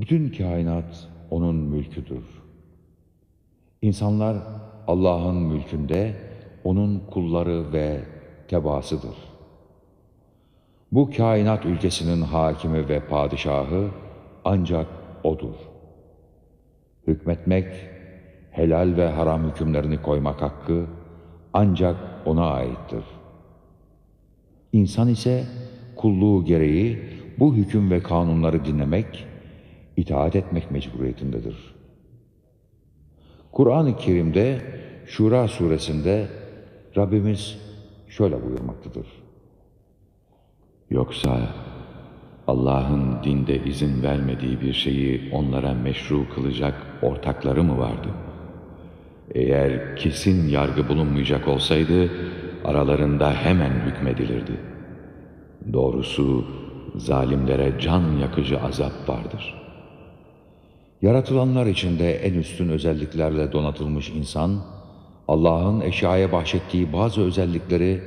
Bütün kainat onun mülküdür. İnsanlar Allah'ın mülkünde onun kulları ve tebaasıdır. Bu kainat ülkesinin hakimi ve padişahı ancak O'dur. Hükmetmek, helal ve haram hükümlerini koymak hakkı ancak O'na aittir. İnsan ise kulluğu gereği bu hüküm ve kanunları dinlemek, itaat etmek mecburiyetindedir. Kur'an-ı Kerim'de Şura suresinde Rabbimiz şöyle buyurmaktadır. Yoksa Allah'ın dinde izin vermediği bir şeyi onlara meşru kılacak ortakları mı vardı? Eğer kesin yargı bulunmayacak olsaydı aralarında hemen hükmedilirdi. Doğrusu zalimlere can yakıcı azap vardır. Yaratılanlar içinde en üstün özelliklerle donatılmış insan, Allah'ın eşyaya bahşettiği bazı özellikleri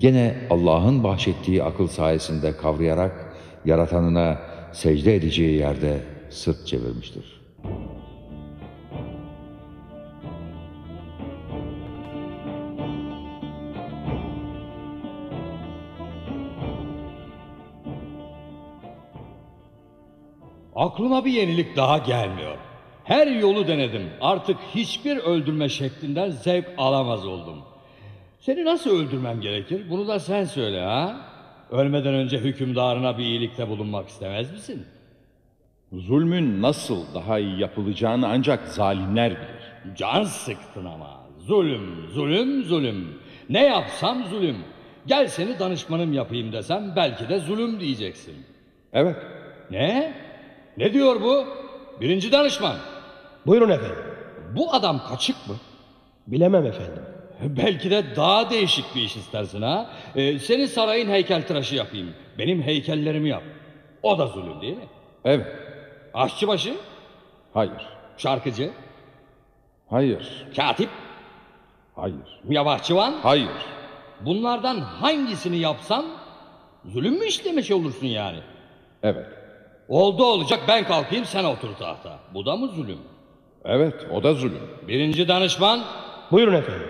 gene Allah'ın bahşettiği akıl sayesinde kavrayarak yaratanına secde edeceği yerde sırt çevirmiştir. Aklıma bir yenilik daha gelmiyor. Her yolu denedim. Artık hiçbir öldürme şeklinden zevk alamaz oldum. Seni nasıl öldürmem gerekir? Bunu da sen söyle ha? Ölmeden önce hükümdarına bir iyilikte bulunmak istemez misin? Zulmün nasıl daha iyi yapılacağını ancak zalimler bilir. Can sıktın ama. Zulüm, zulüm, zulüm. Ne yapsam zulüm. Gel seni danışmanım yapayım desem belki de zulüm diyeceksin. Evet, Ne? Ne diyor bu? Birinci danışman. Buyurun efendim. Bu adam kaçık mı? Bilemem efendim. Belki de daha değişik bir iş istersin ha. Ee, senin sarayın heykeltıraşı yapayım. Benim heykellerimi yap. O da zulüm değil mi? evet, Aşçıbaşı, hayır, şarkıcı, hayır, katip, hayır, yavaşçıvan. hayır. Bunlardan hangisini yapsan zulüm mü işlemiş olursun yani? Evet, Oldu olacak ben kalkayım sen otur tahta. Bu da mı zulüm? evet o da zulüm. Birinci danışman Buyurun efendim.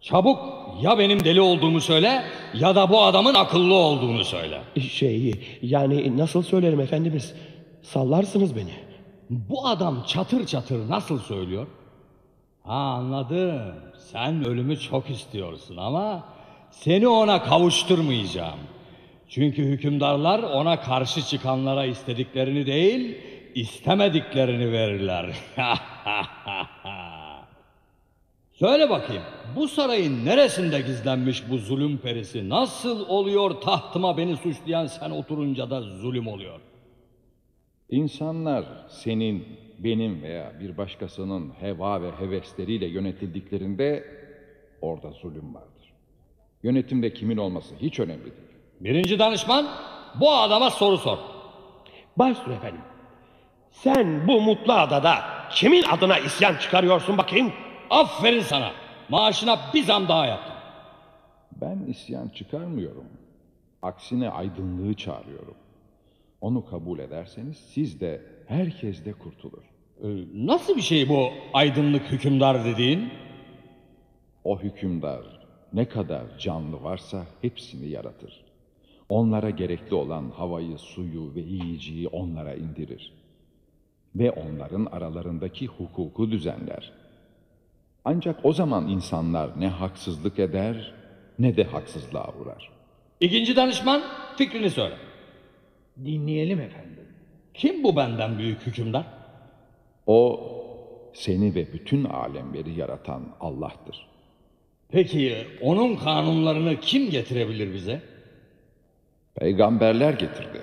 çabuk ya benim deli olduğumu söyle ya da bu adamın akıllı olduğunu söyle. Şey yani nasıl söylerim efendimiz? Sallarsınız beni. Bu adam çatır çatır nasıl söylüyor? Ha anladım. Sen ölümü çok istiyorsun ama seni ona kavuşturmayacağım. Çünkü hükümdarlar ona karşı çıkanlara istediklerini değil, istemediklerini verirler. Söyle bakayım, bu sarayın neresinde gizlenmiş bu zulüm perisi? Nasıl oluyor tahtıma beni suçlayan sen oturunca da zulüm oluyor? İnsanlar senin, benim veya bir başkasının heva ve hevesleriyle yönetildiklerinde orada zulüm vardır. Yönetimde kimin olması hiç önemli değil. Birinci danışman, bu adama soru sor. Başüstüne efendim. Sen bu mutlu adada kimin adına isyan çıkarıyorsun bakayım? Aferin sana. Maaşına bir zam daha yaptım. Ben isyan çıkarmıyorum. Aksine aydınlığı çağırıyorum. Onu kabul ederseniz siz de herkes de kurtulur. Ee, nasıl bir şey bu aydınlık hükümdar dediğin? O hükümdar ne kadar canlı varsa hepsini yaratır. Onlara gerekli olan havayı, suyu ve yiyeceği onlara indirir. Ve onların aralarındaki hukuku düzenler. Ancak o zaman insanlar ne haksızlık eder ne de haksızlığa uğrar. İkinci danışman fikrini söyle. Dinleyelim efendim. Kim bu benden büyük hükümdar? O seni ve bütün alemleri yaratan Allah'tır. Peki onun kanunlarını kim getirebilir bize? Peygamberler getirdi.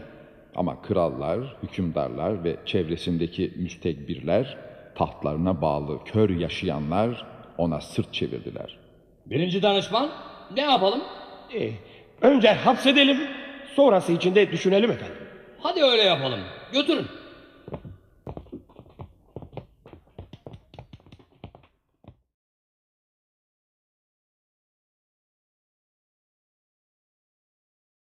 Ama krallar, hükümdarlar ve çevresindeki müstekbirler, tahtlarına bağlı kör yaşayanlar ona sırt çevirdiler. Birinci danışman ne yapalım? Ee, önce hapsedelim, sonrası için de düşünelim efendim. Hadi öyle yapalım. Götürün.